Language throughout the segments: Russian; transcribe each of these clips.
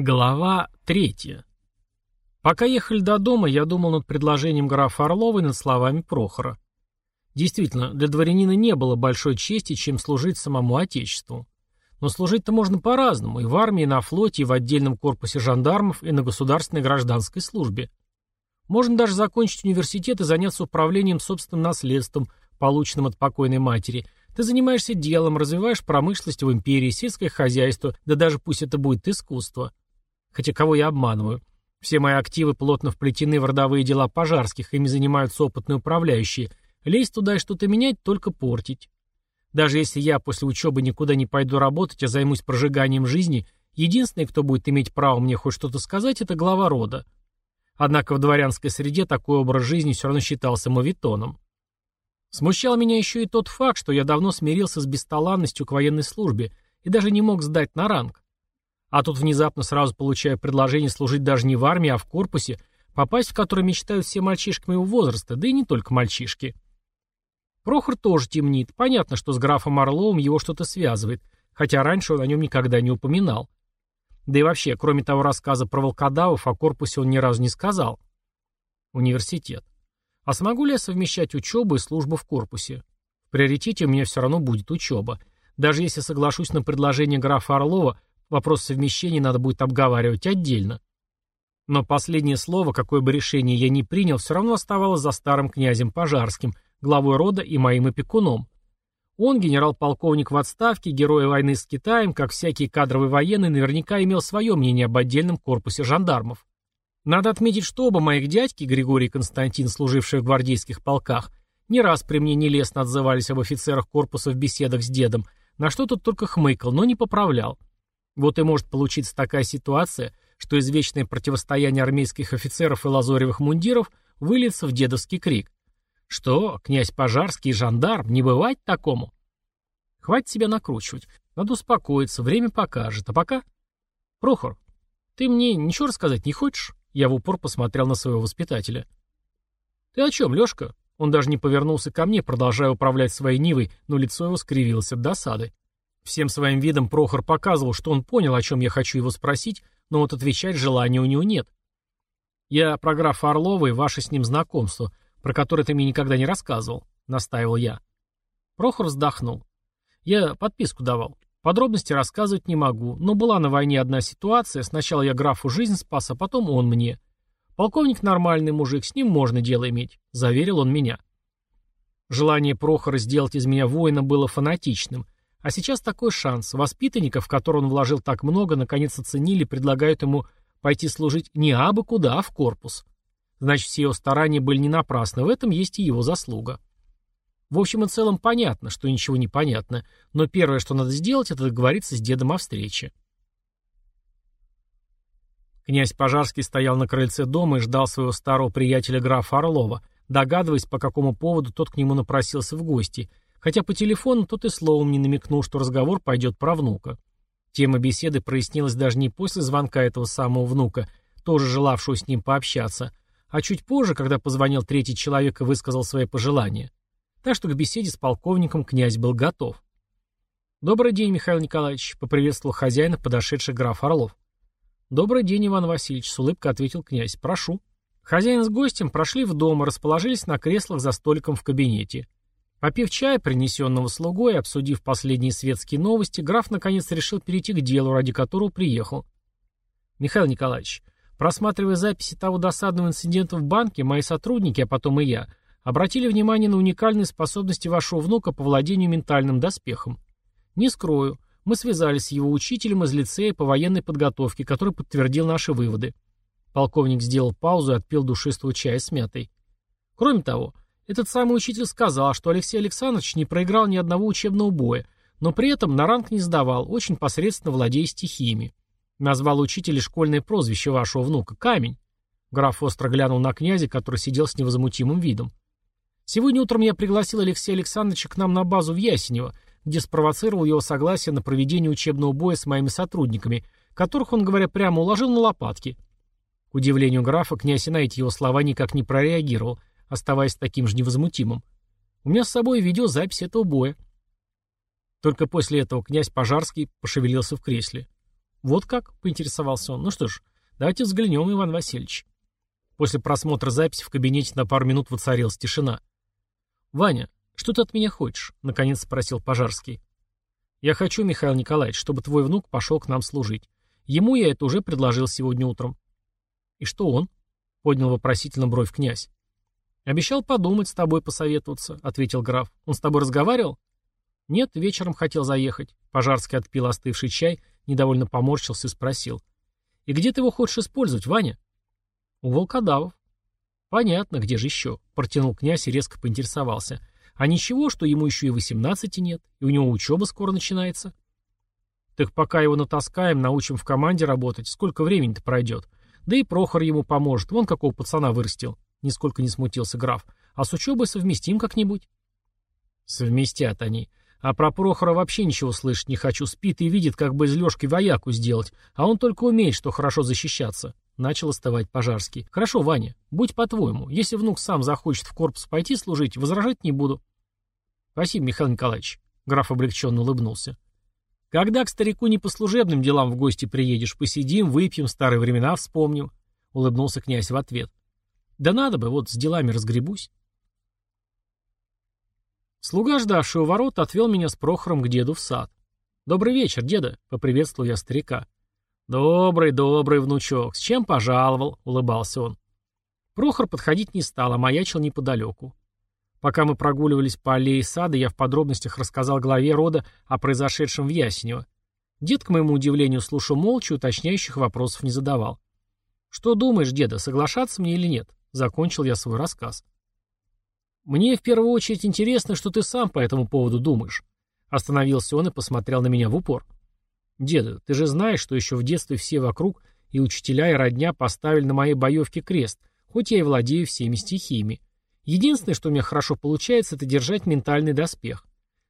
Глава третья. Пока ехали до дома, я думал над предложением графа Орлова и над словами Прохора. Действительно, для дворянина не было большой чести, чем служить самому Отечеству. Но служить-то можно по-разному, и в армии, и на флоте, и в отдельном корпусе жандармов, и на государственной гражданской службе. Можно даже закончить университет и заняться управлением собственным наследством, полученным от покойной матери – ты занимаешься делом, развиваешь промышленность в империи, сельское хозяйство, да даже пусть это будет искусство. Хотя кого я обманываю? Все мои активы плотно вплетены в родовые дела пожарских, ими занимаются опытные управляющие. Лезть туда и что-то менять, только портить. Даже если я после учебы никуда не пойду работать, а займусь прожиганием жизни, единственный, кто будет иметь право мне хоть что-то сказать, это глава рода. Однако в дворянской среде такой образ жизни все равно считался мовитоном. Смущал меня еще и тот факт, что я давно смирился с бесталанностью к военной службе и даже не мог сдать на ранг. А тут внезапно сразу получаю предложение служить даже не в армии, а в корпусе, попасть в который мечтают все мальчишки моего возраста, да и не только мальчишки. Прохор тоже темнит. Понятно, что с графом Орловым его что-то связывает, хотя раньше он о нем никогда не упоминал. Да и вообще, кроме того рассказа про волкодавов, о корпусе он ни разу не сказал. Университет. А смогу ли я совмещать учебу и службу в корпусе? В приоритете у меня все равно будет учеба. Даже если соглашусь на предложение графа Орлова, вопрос совмещения надо будет обговаривать отдельно. Но последнее слово, какое бы решение я ни принял, все равно оставалось за старым князем Пожарским, главой рода и моим опекуном. Он, генерал-полковник в отставке, герой войны с Китаем, как всякий кадровый военный, наверняка имел свое мнение об отдельном корпусе жандармов. Надо отметить, что оба моих дядьки, Григорий и Константин, служившие в гвардейских полках, не раз при мне нелестно отзывались об офицерах корпуса в беседах с дедом, на что тот только хмыкал, но не поправлял. Вот и может получиться такая ситуация, что извечное противостояние армейских офицеров и лазоревых мундиров выльется в дедовский крик. Что, князь Пожарский и жандарм, не бывать такому? Хватит себя накручивать. Надо успокоиться, время покажет. А пока... Прохор, ты мне ничего рассказать не хочешь? Я в упор посмотрел на своего воспитателя. «Ты о чем, Лешка?» Он даже не повернулся ко мне, продолжая управлять своей Нивой, но лицо его скривилось от досады. Всем своим видом Прохор показывал, что он понял, о чем я хочу его спросить, но вот отвечать желания у него нет. «Я про графа Орлова и ваше с ним знакомство, про которое ты мне никогда не рассказывал», — настаивал я. Прохор вздохнул. «Я подписку давал. Подробности рассказывать не могу, но была на войне одна ситуация, сначала я графу жизнь спас, а потом он мне. Полковник нормальный мужик, с ним можно дело иметь, заверил он меня. Желание Прохора сделать из меня воина было фанатичным, а сейчас такой шанс. Воспитанников, в которого он вложил так много, наконец оценили предлагают ему пойти служить не абы куда, а в корпус. Значит, все его старания были не напрасны, в этом есть и его заслуга. В общем и целом понятно, что ничего не понятно, но первое, что надо сделать, это договориться с дедом о встрече. Князь Пожарский стоял на крыльце дома и ждал своего старого приятеля графа Орлова, догадываясь, по какому поводу тот к нему напросился в гости, хотя по телефону тот и словом не намекнул, что разговор пойдет про внука. Тема беседы прояснилась даже не после звонка этого самого внука, тоже желавшего с ним пообщаться, а чуть позже, когда позвонил третий человек и высказал свои пожелания. Так что к беседе с полковником князь был готов. «Добрый день, Михаил Николаевич», — поприветствовал хозяина подошедший граф Орлов. «Добрый день, Иван Васильевич», — с улыбкой ответил князь. «Прошу». Хозяин с гостем прошли в дом и расположились на креслах за столиком в кабинете. Попив чая, принесенного слугой, и обсудив последние светские новости, граф наконец решил перейти к делу, ради которого приехал. «Михаил Николаевич, просматривая записи того досадного инцидента в банке, мои сотрудники, а потом и я, Обратили внимание на уникальные способности вашего внука по владению ментальным доспехом. Не скрою, мы связались с его учителем из лицея по военной подготовке, который подтвердил наши выводы. Полковник сделал паузу и отпил душистого чая с мятой. Кроме того, этот самый учитель сказал, что Алексей Александрович не проиграл ни одного учебного боя, но при этом на ранг не сдавал, очень посредственно владея стихиями. Назвал учителя школьное прозвище вашего внука — Камень. Граф остро глянул на князя, который сидел с невозмутимым видом. Сегодня утром я пригласил Алексея Александровича к нам на базу в Ясенево, где спровоцировал его согласие на проведение учебного боя с моими сотрудниками, которых он, говоря прямо, уложил на лопатки. К удивлению графа, князь и на эти его слова никак не прореагировал, оставаясь таким же невозмутимым. У меня с собой видеозапись этого боя. Только после этого князь Пожарский пошевелился в кресле. Вот как? Поинтересовался он. Ну что ж, давайте взглянем, Иван Васильевич. После просмотра записи в кабинете на пару минут воцарилась тишина. «Ваня, что ты от меня хочешь?» — наконец спросил Пожарский. «Я хочу, Михаил Николаевич, чтобы твой внук пошел к нам служить. Ему я это уже предложил сегодня утром». «И что он?» — поднял вопросительно бровь князь. «Обещал подумать, с тобой посоветоваться», — ответил граф. «Он с тобой разговаривал?» «Нет, вечером хотел заехать». Пожарский отпил остывший чай, недовольно поморщился и спросил. «И где ты его хочешь использовать, Ваня?» «У волкодавов». «Понятно, где же еще?» — протянул князь и резко поинтересовался. «А ничего, что ему еще и восемнадцати нет, и у него учеба скоро начинается?» «Так пока его натаскаем, научим в команде работать, сколько времени-то пройдет? Да и Прохор ему поможет, вон какого пацана вырастил», — нисколько не смутился граф. «А с учебой совместим как-нибудь?» «Совместят они. А про Прохора вообще ничего слышать не хочу. Спит и видит, как бы из Лешки вояку сделать. А он только умеет, что хорошо защищаться. Начал остывать Пожарский. «Хорошо, Ваня, будь по-твоему. Если внук сам захочет в корпус пойти служить, возражать не буду». «Спасибо, Михаил Николаевич». Граф облегченно улыбнулся. «Когда к старику не по служебным делам в гости приедешь, посидим, выпьем, старые времена вспомним», — улыбнулся князь в ответ. «Да надо бы, вот с делами разгребусь». Слуга, ждавший у ворот, отвел меня с Прохором к деду в сад. «Добрый вечер, деда», — поприветствовал я старика. «Добрый, добрый внучок, с чем пожаловал?» — улыбался он. Прохор подходить не стал, а маячил неподалеку. Пока мы прогуливались по аллее сада, я в подробностях рассказал главе рода о произошедшем в Ясенево. Дед, к моему удивлению, слушал молча, уточняющих вопросов не задавал. «Что думаешь, деда, соглашаться мне или нет?» Закончил я свой рассказ. «Мне в первую очередь интересно, что ты сам по этому поводу думаешь». Остановился он и посмотрел на меня в упор. «Деда, ты же знаешь, что еще в детстве все вокруг, и учителя, и родня поставили на моей боевке крест, хоть я и владею всеми стихиями. Единственное, что у меня хорошо получается, это держать ментальный доспех.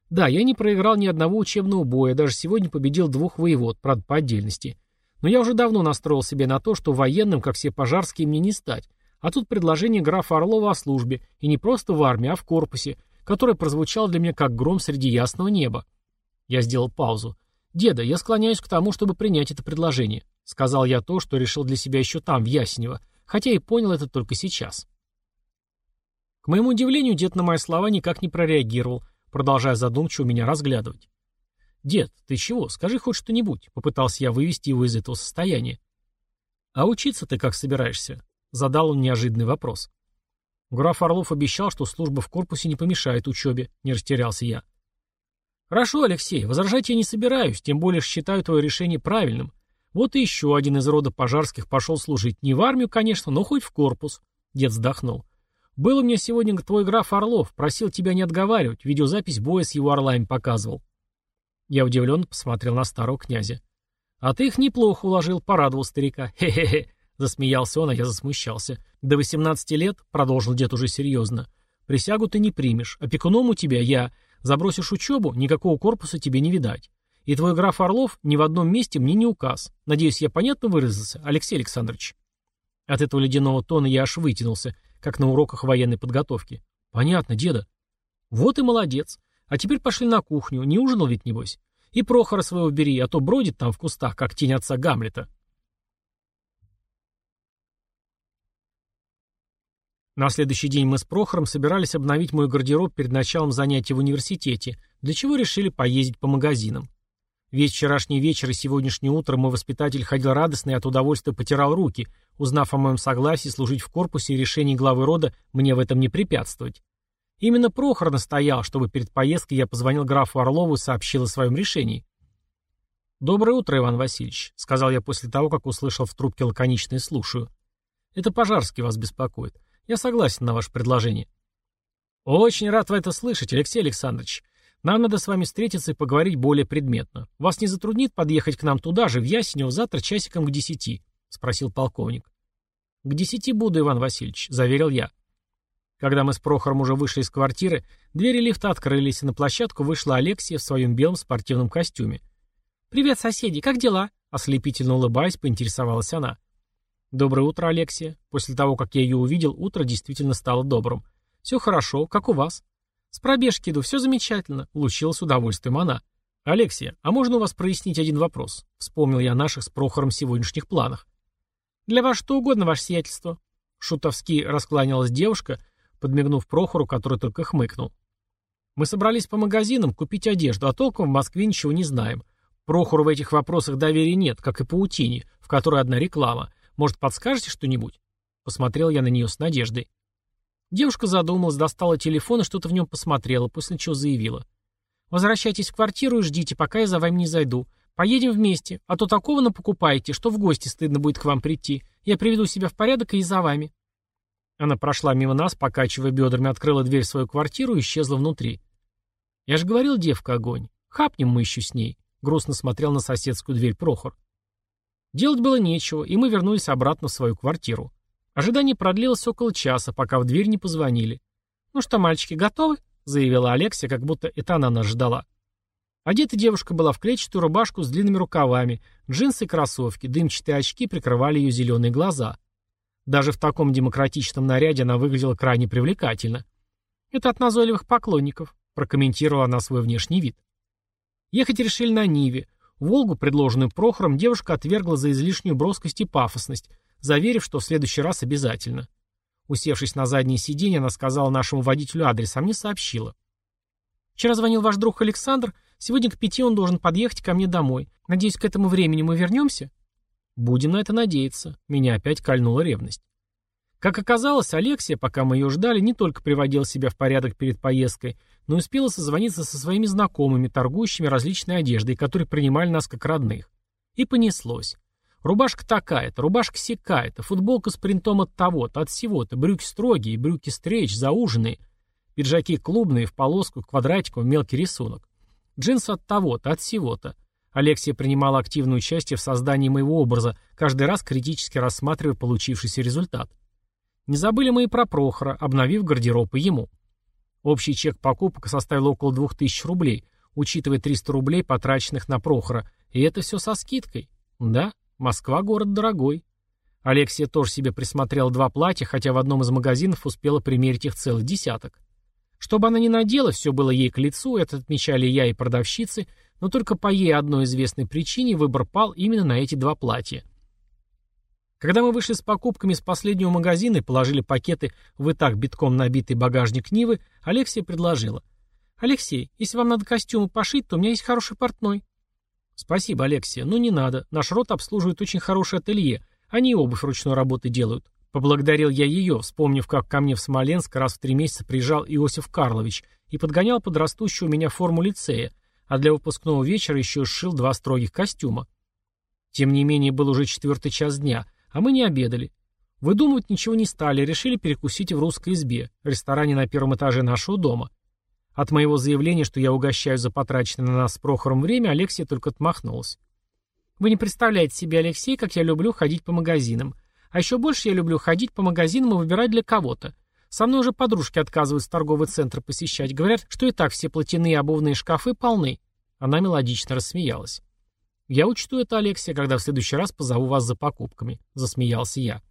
Да, я не проиграл ни одного учебного боя, даже сегодня победил двух воевод, правда, по отдельности. Но я уже давно настроил себя на то, что военным, как все пожарские, мне не стать. А тут предложение графа Орлова о службе, и не просто в армии, а в корпусе, которое прозвучало для меня как гром среди ясного неба. Я сделал паузу. «Деда, я склоняюсь к тому, чтобы принять это предложение», — сказал я то, что решил для себя еще там, в Ясенево, хотя и понял это только сейчас. К моему удивлению, дед на мои слова никак не прореагировал, продолжая задумчиво меня разглядывать. «Дед, ты чего? Скажи хоть что-нибудь», — попытался я вывести его из этого состояния. «А учиться ты как собираешься?» — задал он неожиданный вопрос. Граф Орлов обещал, что служба в корпусе не помешает учебе, не растерялся я. «Хорошо, Алексей, возражать я не собираюсь, тем более считаю твое решение правильным. Вот и еще один из рода пожарских пошел служить. Не в армию, конечно, но хоть в корпус». Дед вздохнул. «Был у меня сегодня твой граф Орлов, просил тебя не отговаривать, видеозапись боя с его орлами показывал». Я удивленно посмотрел на старого князя. «А ты их неплохо уложил», — порадовал старика. «Хе-хе-хе», — засмеялся он, а я засмущался. «До восемнадцати лет», — продолжил дед уже серьезно, — «присягу ты не примешь. Опекуном у тебя я, Забросишь учебу, никакого корпуса тебе не видать. И твой граф Орлов ни в одном месте мне не указ. Надеюсь, я понятно выразился, Алексей Александрович?» От этого ледяного тона я аж вытянулся, как на уроках военной подготовки. «Понятно, деда». «Вот и молодец. А теперь пошли на кухню. Не ужинал ведь, небось? И Прохора своего бери, а то бродит там в кустах, как тень отца Гамлета». На следующий день мы с Прохором собирались обновить мой гардероб перед началом занятий в университете, для чего решили поездить по магазинам. Весь вчерашний вечер и сегодняшнее утро мой воспитатель ходил радостный и от удовольствия потирал руки, узнав о моем согласии служить в корпусе и решении главы рода мне в этом не препятствовать. Именно Прохор настоял, чтобы перед поездкой я позвонил графу Орлову и сообщил о своем решении. «Доброе утро, Иван Васильевич», — сказал я после того, как услышал в трубке лаконичное «слушаю». «Это Пожарский вас беспокоит. Я согласен на ваше предложение. Очень рад в это слышать, Алексей Александрович. Нам надо с вами встретиться и поговорить более предметно. Вас не затруднит подъехать к нам туда же, в Ясенево, завтра часиком к десяти? Спросил полковник. К десяти буду, Иван Васильевич, заверил я. Когда мы с Прохором уже вышли из квартиры, двери лифта открылись, и на площадку вышла Алексия в своем белом спортивном костюме. «Привет, соседи, как дела?» Ослепительно улыбаясь, поинтересовалась она. «Доброе утро, Алексия. После того, как я ее увидел, утро действительно стало добрым. Все хорошо, как у вас?» «С пробежки иду, все замечательно», — лучилась удовольствием она. «Алексия, а можно у вас прояснить один вопрос?» Вспомнил я о наших с Прохором сегодняшних планах. «Для вас что угодно, ваше сиятельство». Шутовски раскланялась девушка, подмигнув Прохору, который только хмыкнул. «Мы собрались по магазинам купить одежду, а толком в Москве ничего не знаем. Прохору в этих вопросах доверия нет, как и паутине, в которой одна реклама. Может, подскажете что-нибудь?» Посмотрел я на нее с надеждой. Девушка задумалась, достала телефон и что-то в нем посмотрела, после чего заявила. «Возвращайтесь в квартиру и ждите, пока я за вами не зайду. Поедем вместе, а то такого напокупаете, что в гости стыдно будет к вам прийти. Я приведу себя в порядок и за вами». Она прошла мимо нас, покачивая бедрами, открыла дверь в свою квартиру и исчезла внутри. «Я же говорил, девка, огонь. Хапнем мы еще с ней», — грустно смотрел на соседскую дверь Прохор. Делать было нечего, и мы вернулись обратно в свою квартиру. Ожидание продлилось около часа, пока в дверь не позвонили. «Ну что, мальчики, готовы?» — заявила Алексия, как будто это она нас ждала. Одета девушка была в клетчатую рубашку с длинными рукавами, джинсы и кроссовки, дымчатые очки прикрывали ее зеленые глаза. Даже в таком демократичном наряде она выглядела крайне привлекательно. «Это от назойливых поклонников», — прокомментировала она свой внешний вид. Ехать решили на Ниве. Волгу, предложенную Прохором, девушка отвергла за излишнюю броскость и пафосность, заверив, что в следующий раз обязательно. Усевшись на заднее сиденье, она сказала нашему водителю адрес, а мне сообщила. «Вчера звонил ваш друг Александр. Сегодня к пяти он должен подъехать ко мне домой. Надеюсь, к этому времени мы вернемся?» «Будем на это надеяться». Меня опять кольнула ревность. Как оказалось, Алексия, пока мы ее ждали, не только приводила себя в порядок перед поездкой, но и успела созвониться со своими знакомыми, торгующими различной одеждой, которые принимали нас как родных. И понеслось. Рубашка такая-то, рубашка сякая-то, футболка с принтом от того-то, от всего-то, брюки строгие, брюки стрейч, зауженные, пиджаки клубные, в полоску, квадратику, в мелкий рисунок. Джинсы от того-то, от всего-то. Алексия принимала активное участие в создании моего образа, каждый раз критически рассматривая получившийся результат. Не забыли мы и про Прохора, обновив гардероб и ему. Общий чек покупок составил около 2000 рублей, учитывая 300 рублей, потраченных на Прохора, и это все со скидкой. Да, Москва город дорогой. Алексия тоже себе присмотрела два платья, хотя в одном из магазинов успела примерить их целый десяток. Что бы она ни надела, все было ей к лицу, это отмечали я и продавщицы, но только по ей одной известной причине выбор пал именно на эти два платья. Когда мы вышли с покупками из последнего магазина и положили пакеты в и так битком набитый багажник Нивы, Алексия предложила. «Алексей, если вам надо костюмы пошить, то у меня есть хороший портной». «Спасибо, Алексия, но не надо. Наш род обслуживает очень хорошее ателье. Они обувь ручной работы делают». Поблагодарил я ее, вспомнив, как ко мне в Смоленск раз в три месяца приезжал Иосиф Карлович и подгонял под растущую у меня форму лицея, а для выпускного вечера еще сшил два строгих костюма. Тем не менее, был уже четвертый час дня, а мы не обедали. Выдумывать ничего не стали, решили перекусить в русской избе, ресторане на первом этаже нашего дома. От моего заявления, что я угощаю за потраченное на нас с Прохором время, Алексия только отмахнулась. Вы не представляете себе, Алексей, как я люблю ходить по магазинам. А еще больше я люблю ходить по магазинам и выбирать для кого-то. Со мной уже подружки отказываются торговый центр посещать. Говорят, что и так все платяные обувные шкафы полны. Она мелодично рассмеялась. «Я учту это, Алексия, когда в следующий раз позову вас за покупками», — засмеялся я.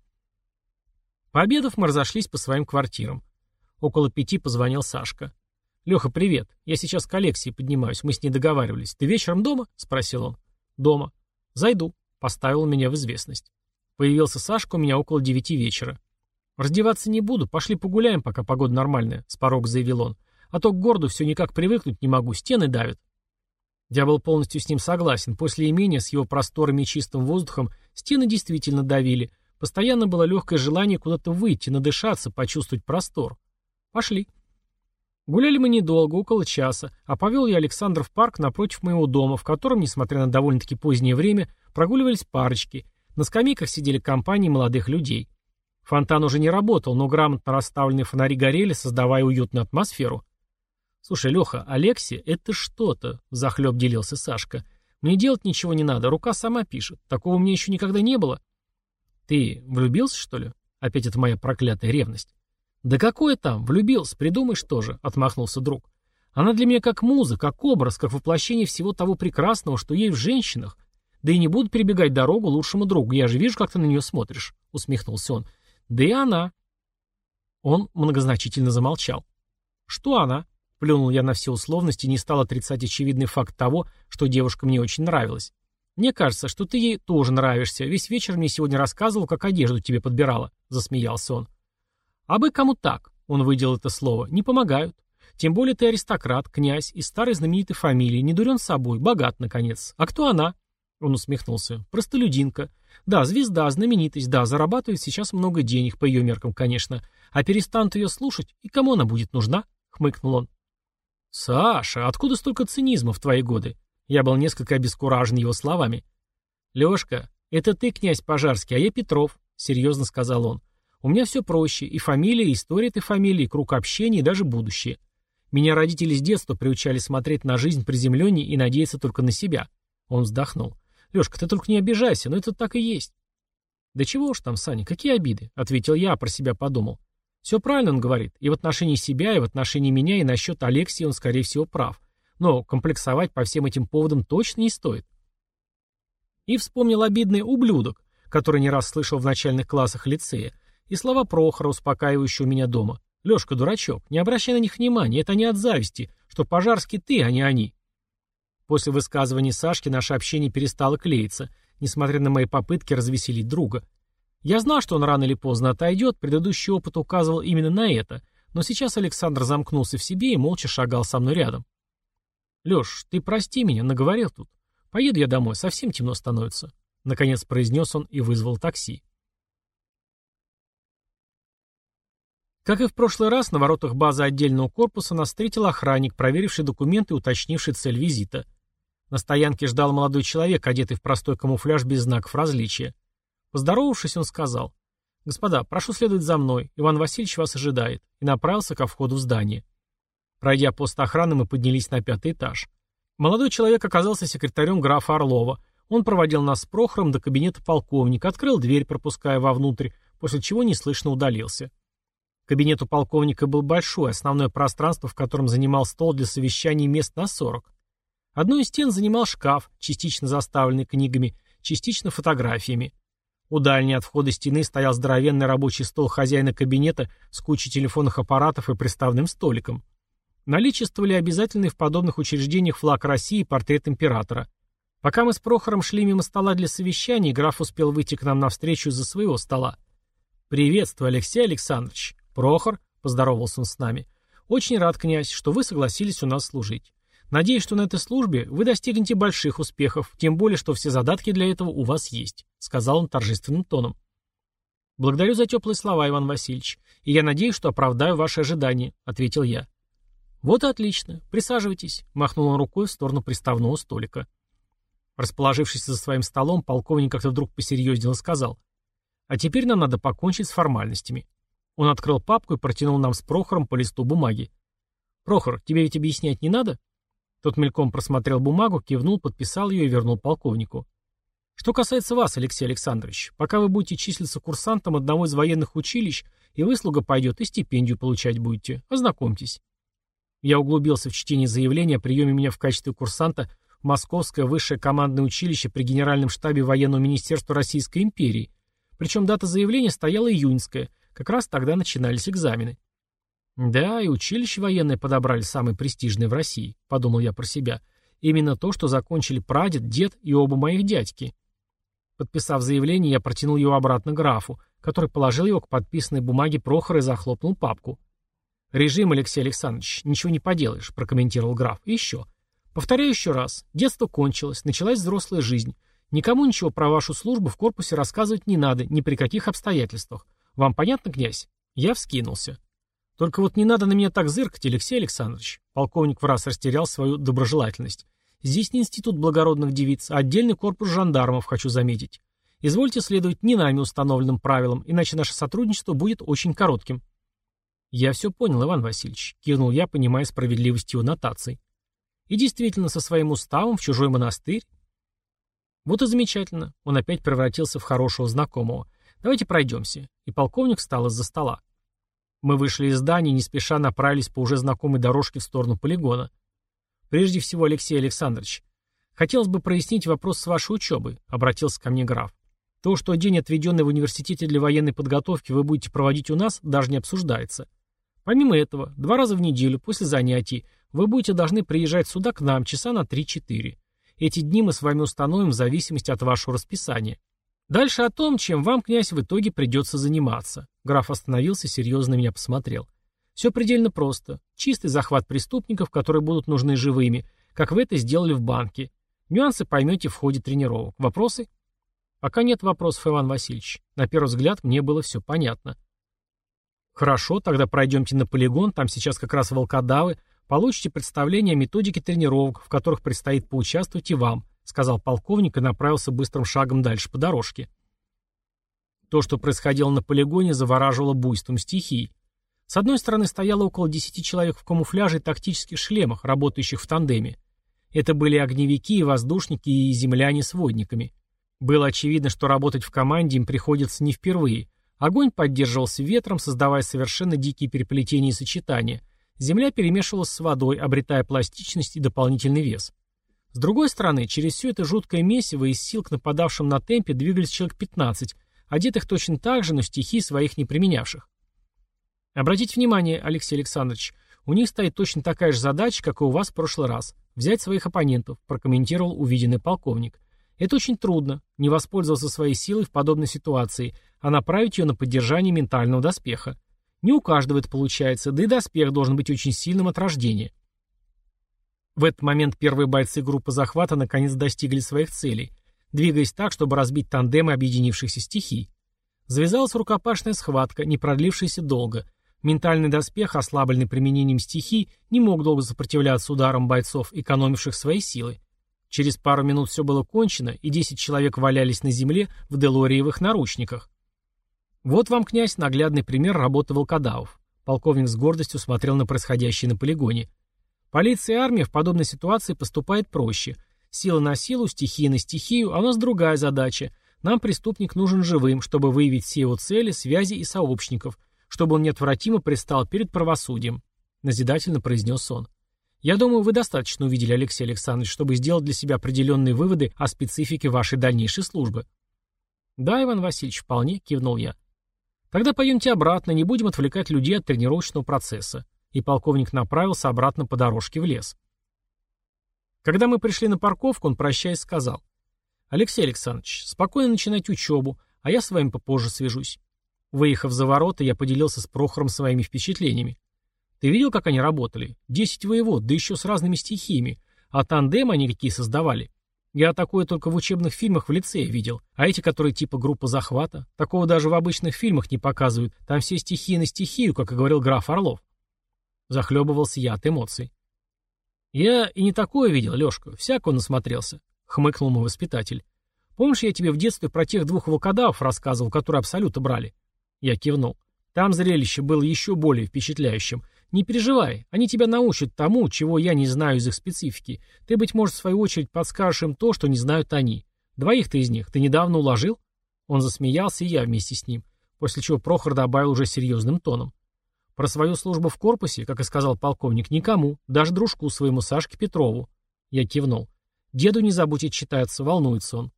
Пообедав, мы разошлись по своим квартирам. Около пяти позвонил Сашка. «Леха, привет. Я сейчас к Алексии поднимаюсь. Мы с ней договаривались. Ты вечером дома?» — спросил он. «Дома». «Зайду», — поставил меня в известность. Появился Сашка у меня около девяти вечера. «Раздеваться не буду. Пошли погуляем, пока погода нормальная», — с порога заявил он. «А то к городу все никак привыкнуть не могу. Стены давят». Я был полностью с ним согласен. После имения с его просторами и чистым воздухом стены действительно давили. Постоянно было легкое желание куда-то выйти, надышаться, почувствовать простор. «Пошли». Гуляли мы недолго, около часа, а повел я Александр в парк напротив моего дома, в котором, несмотря на довольно-таки позднее время, прогуливались парочки. На скамейках сидели компании молодых людей. Фонтан уже не работал, но грамотно расставленные фонари горели, создавая уютную атмосферу. «Слушай, Леха, Алексия — это что-то», — захлеб делился Сашка. «Мне делать ничего не надо, рука сама пишет. Такого мне еще никогда не было». «Ты влюбился, что ли?» Опять это моя проклятая ревность. «Да какое там? Влюбился, придумаешь тоже», — отмахнулся друг. «Она для меня как муза, как образ, как воплощение всего того прекрасного, что есть в женщинах. Да и не буду перебегать дорогу лучшему другу, я же вижу, как ты на нее смотришь», — усмехнулся он. «Да и она». Он многозначительно замолчал. «Что она?» Плюнул я на все условности и не стал отрицать очевидный факт того, что девушка мне очень нравилась. «Мне кажется, что ты ей тоже нравишься. Весь вечер мне сегодня рассказывал, как одежду тебе подбирала», — засмеялся он. «А бы кому так?» — он выделил это слово. «Не помогают. Тем более ты аристократ, князь, из старой знаменитой фамилии, не дурен собой, богат, наконец. А кто она?» Он усмехнулся. «Простолюдинка. Да, звезда, знаменитость, да, зарабатывает сейчас много денег, по ее меркам, конечно. А перестанут ее слушать, и кому она будет нужна?» — хмыкнул он. «Саша, откуда столько цинизма в твои годы?» Я был несколько обескуражен его словами. «Лешка, это ты, князь Пожарский, а я Петров», — серьезно сказал он. «У меня все проще. И фамилия, и история этой фамилии, и круг общения, и даже будущее. Меня родители с детства приучали смотреть на жизнь приземленнее и надеяться только на себя». Он вздохнул. «Лешка, ты только не обижайся, но это так и есть». «Да чего уж там, Саня, какие обиды?» — ответил я, а про себя подумал. «Все правильно он говорит. И в отношении себя, и в отношении меня, и насчет Алексея он, скорее всего, прав. Но комплексовать по всем этим поводам точно не стоит. И вспомнил обидный ублюдок, который не раз слышал в начальных классах лицея, и слова Прохора, успокаивающего меня дома. «Лешка, дурачок, не обращай на них внимания, это не от зависти, что пожарский ты, а не они». После высказывания Сашки наше общение перестало клеиться, несмотря на мои попытки развеселить друга. Я знал, что он рано или поздно отойдет, предыдущий опыт указывал именно на это, но сейчас Александр замкнулся в себе и молча шагал со мной рядом. «Леш, ты прости меня, наговорил тут. Поеду я домой, совсем темно становится», — наконец произнес он и вызвал такси. Как и в прошлый раз, на воротах базы отдельного корпуса нас встретил охранник, проверивший документы и уточнивший цель визита. На стоянке ждал молодой человек, одетый в простой камуфляж без знаков различия. Поздоровавшись, он сказал, «Господа, прошу следовать за мной, Иван Васильевич вас ожидает», и направился ко входу в здание. Пройдя пост охраны, мы поднялись на пятый этаж. Молодой человек оказался секретарем графа Орлова. Он проводил нас с Прохором до кабинета полковника, открыл дверь, пропуская вовнутрь, после чего неслышно удалился. Кабинет у полковника был большой, основное пространство, в котором занимал стол для совещаний мест на 40. Одну из стен занимал шкаф, частично заставленный книгами, частично фотографиями. У дальней от входа стены стоял здоровенный рабочий стол хозяина кабинета с кучей телефонных аппаратов и приставным столиком. Наличествовали обязательные в подобных учреждениях флаг России и портрет императора. Пока мы с Прохором шли мимо стола для совещаний, граф успел выйти к нам навстречу из-за своего стола. «Приветствую, Алексей Александрович!» «Прохор», — поздоровался он с нами, — «очень рад, князь, что вы согласились у нас служить. Надеюсь, что на этой службе вы достигнете больших успехов, тем более, что все задатки для этого у вас есть», — сказал он торжественным тоном. «Благодарю за теплые слова, Иван Васильевич, и я надеюсь, что оправдаю ваши ожидания», — ответил я. «Вот и отлично. Присаживайтесь», — махнул он рукой в сторону приставного столика. Расположившись за своим столом, полковник как-то вдруг посерьезнел сказал. «А теперь нам надо покончить с формальностями». Он открыл папку и протянул нам с Прохором по листу бумаги. «Прохор, тебе ведь объяснять не надо?» Тот мельком просмотрел бумагу, кивнул, подписал ее и вернул полковнику. «Что касается вас, Алексей Александрович, пока вы будете числиться курсантом одного из военных училищ, и выслуга пойдет, и стипендию получать будете. Ознакомьтесь». Я углубился в чтение заявления о приеме меня в качестве курсанта в Московское высшее командное училище при Генеральном штабе Военного министерства Российской империи. Причем дата заявления стояла июньская, как раз тогда начинались экзамены. Да, и училище военное подобрали самое престижное в России, подумал я про себя. Именно то, что закончили прадед, дед и оба моих дядьки. Подписав заявление, я протянул его обратно графу, который положил его к подписанной бумаге Прохора и захлопнул папку. «Режим, Алексей Александрович, ничего не поделаешь», — прокомментировал граф. «И еще. Повторяю еще раз. Детство кончилось, началась взрослая жизнь. Никому ничего про вашу службу в корпусе рассказывать не надо, ни при каких обстоятельствах. Вам понятно, князь?» Я вскинулся. «Только вот не надо на меня так зыркать, Алексей Александрович». Полковник в раз растерял свою доброжелательность. «Здесь не институт благородных девиц, а отдельный корпус жандармов, хочу заметить. Извольте следовать не нами установленным правилам, иначе наше сотрудничество будет очень коротким». «Я все понял, Иван Васильевич», — кивнул я, понимая справедливость его нотаций. «И действительно, со своим уставом в чужой монастырь?» «Вот и замечательно», — он опять превратился в хорошего знакомого. «Давайте пройдемся». И полковник встал из-за стола. Мы вышли из здания и не спеша направились по уже знакомой дорожке в сторону полигона. «Прежде всего, Алексей Александрович, хотелось бы прояснить вопрос с вашей учебой», — обратился ко мне граф. «То, что день, отведенный в университете для военной подготовки, вы будете проводить у нас, даже не обсуждается. Помимо этого, два раза в неделю после занятий вы будете должны приезжать сюда к нам часа на 3-4. Эти дни мы с вами установим в зависимости от вашего расписания. Дальше о том, чем вам, князь, в итоге придется заниматься. Граф остановился, серьезно меня посмотрел. Все предельно просто. Чистый захват преступников, которые будут нужны живыми, как вы это сделали в банке. Нюансы поймете в ходе тренировок. Вопросы? Пока нет вопросов, Иван Васильевич. На первый взгляд мне было все понятно. Хорошо, тогда пройдемте на полигон, там сейчас как раз волкодавы, получите представление о методике тренировок, в которых предстоит поучаствовать и вам, сказал полковник и направился быстрым шагом дальше по дорожке. То, что происходило на полигоне, завораживало буйством стихий. С одной стороны стояло около десяти человек в камуфляже и тактических шлемах, работающих в тандеме. Это были огневики и воздушники и земляне с водниками. Было очевидно, что работать в команде им приходится не впервые. Огонь поддерживался ветром, создавая совершенно дикие переплетения и сочетания. Земля перемешивалась с водой, обретая пластичность и дополнительный вес. С другой стороны, через все это жуткое месиво из сил к нападавшим на темпе двигались человек 15, одетых точно так же, но стихий своих не применявших. Обратите внимание, Алексей Александрович, у них стоит точно такая же задача, как и у вас в прошлый раз – взять своих оппонентов, прокомментировал увиденный полковник. Это очень трудно, не воспользоваться своей силой в подобной ситуации, а направить ее на поддержание ментального доспеха. Не у каждого это получается, да и доспех должен быть очень сильным от рождения. В этот момент первые бойцы группы захвата наконец достигли своих целей, двигаясь так, чтобы разбить тандемы объединившихся стихий. Завязалась рукопашная схватка, не продлившаяся долго. Ментальный доспех, ослабленный применением стихий, не мог долго сопротивляться ударам бойцов, экономивших свои силы. Через пару минут все было кончено, и 10 человек валялись на земле в делориевых наручниках. Вот вам, князь, наглядный пример работы волкодавов. Полковник с гордостью смотрел на происходящее на полигоне. Полиция и армия в подобной ситуации поступает проще. Сила на силу, стихия на стихию, а у нас другая задача. Нам преступник нужен живым, чтобы выявить все его цели, связи и сообщников, чтобы он неотвратимо предстал перед правосудием», — назидательно произнес он. «Я думаю, вы достаточно увидели, Алексей Александрович, чтобы сделать для себя определенные выводы о специфике вашей дальнейшей службы». «Да, Иван Васильевич, вполне», — кивнул я. «Тогда пойдемте обратно, не будем отвлекать людей от тренировочного процесса и полковник направился обратно по дорожке в лес. Когда мы пришли на парковку, он, прощаясь, сказал. «Алексей Александрович, спокойно начинайте учебу, а я с вами попозже свяжусь». Выехав за ворота, я поделился с Прохором своими впечатлениями. «Ты видел, как они работали? Десять воевод, да еще с разными стихиями. А тандем они какие создавали. Я такое только в учебных фильмах в лицее видел. А эти, которые типа группа захвата, такого даже в обычных фильмах не показывают. Там все стихии на стихию, как и говорил граф Орлов. Захлебывался я от эмоций. «Я и не такое видел, Лешка, всяко насмотрелся», — хмыкнул мой воспитатель. «Помнишь, я тебе в детстве про тех двух волкодавов рассказывал, которые абсолютно брали?» Я кивнул. «Там зрелище было еще более впечатляющим. Не переживай, они тебя научат тому, чего я не знаю из их специфики. Ты, быть может, в свою очередь подскажешь им то, что не знают они. Двоих-то из них ты недавно уложил?» Он засмеялся, и я вместе с ним, после чего Прохор добавил уже серьезным тоном. Про свою службу в корпусе, как и сказал полковник, никому, даже дружку своему Сашке Петрову. Я кивнул. Деду не забудь отчитаться, волнуется он.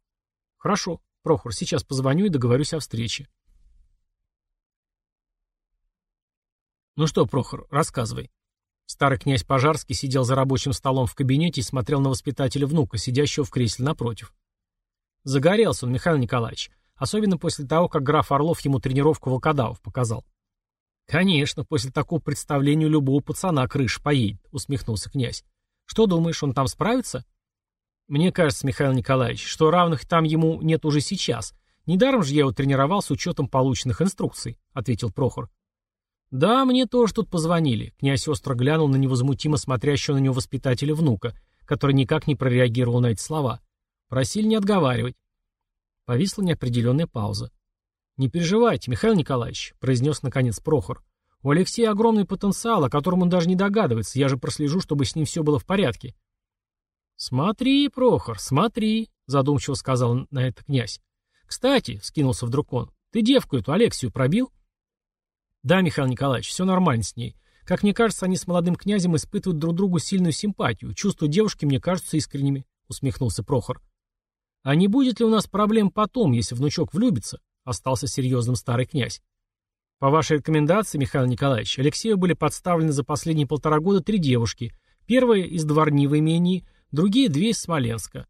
Хорошо, Прохор, сейчас позвоню и договорюсь о встрече. Ну что, Прохор, рассказывай. Старый князь Пожарский сидел за рабочим столом в кабинете и смотрел на воспитателя внука, сидящего в кресле напротив. Загорелся он, Михаил Николаевич, особенно после того, как граф Орлов ему тренировку волкодавов показал. «Конечно, после такого представления любого пацана крыша поедет», — усмехнулся князь. «Что думаешь, он там справится?» «Мне кажется, Михаил Николаевич, что равных там ему нет уже сейчас. Недаром же я его тренировал с учетом полученных инструкций», — ответил Прохор. «Да, мне тоже тут позвонили», — князь остро глянул на невозмутимо смотрящего на него воспитателя внука, который никак не прореагировал на эти слова. Просили не отговаривать. Повисла неопределенная пауза. «Не переживайте, Михаил Николаевич», — произнес наконец Прохор. «У Алексея огромный потенциал, о котором он даже не догадывается. Я же прослежу, чтобы с ним все было в порядке». «Смотри, Прохор, смотри», — задумчиво сказал на это князь. «Кстати», — скинулся вдруг он, — «ты девку эту Алексию пробил?» «Да, Михаил Николаевич, все нормально с ней. Как мне кажется, они с молодым князем испытывают друг другу сильную симпатию. Чувства девушки мне кажутся искренними», — усмехнулся Прохор. «А не будет ли у нас проблем потом, если внучок влюбится?» — остался серьезным старый князь. По вашей рекомендации, Михаил Николаевич, Алексею были подставлены за последние полтора года три девушки. Первая из Дворни в имении, другие две из Смоленска.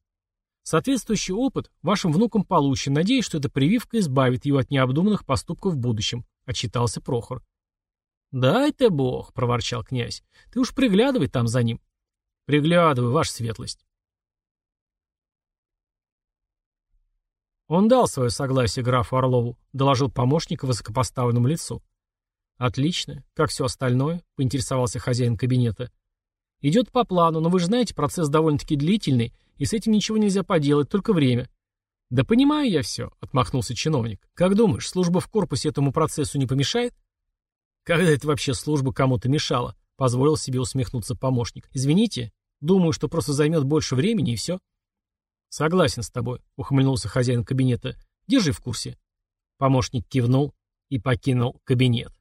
Соответствующий опыт вашим внукам получен. Надеюсь, что эта прививка избавит его от необдуманных поступков в будущем», — отчитался Прохор. «Дай ты бог», — проворчал князь. «Ты уж приглядывай там за ним». «Приглядывай, ваша светлость». Он дал свое согласие графу Орлову, доложил помощник высокопоставленному лицу. «Отлично. Как все остальное?» — поинтересовался хозяин кабинета. «Идет по плану, но вы же знаете, процесс довольно-таки длительный, и с этим ничего нельзя поделать, только время». «Да понимаю я все», — отмахнулся чиновник. «Как думаешь, служба в корпусе этому процессу не помешает?» «Когда это вообще служба кому-то мешала?» — позволил себе усмехнуться помощник. «Извините, думаю, что просто займет больше времени, и все». «Согласен с тобой», — ухмыльнулся хозяин кабинета. «Держи в курсе». Помощник кивнул и покинул кабинет.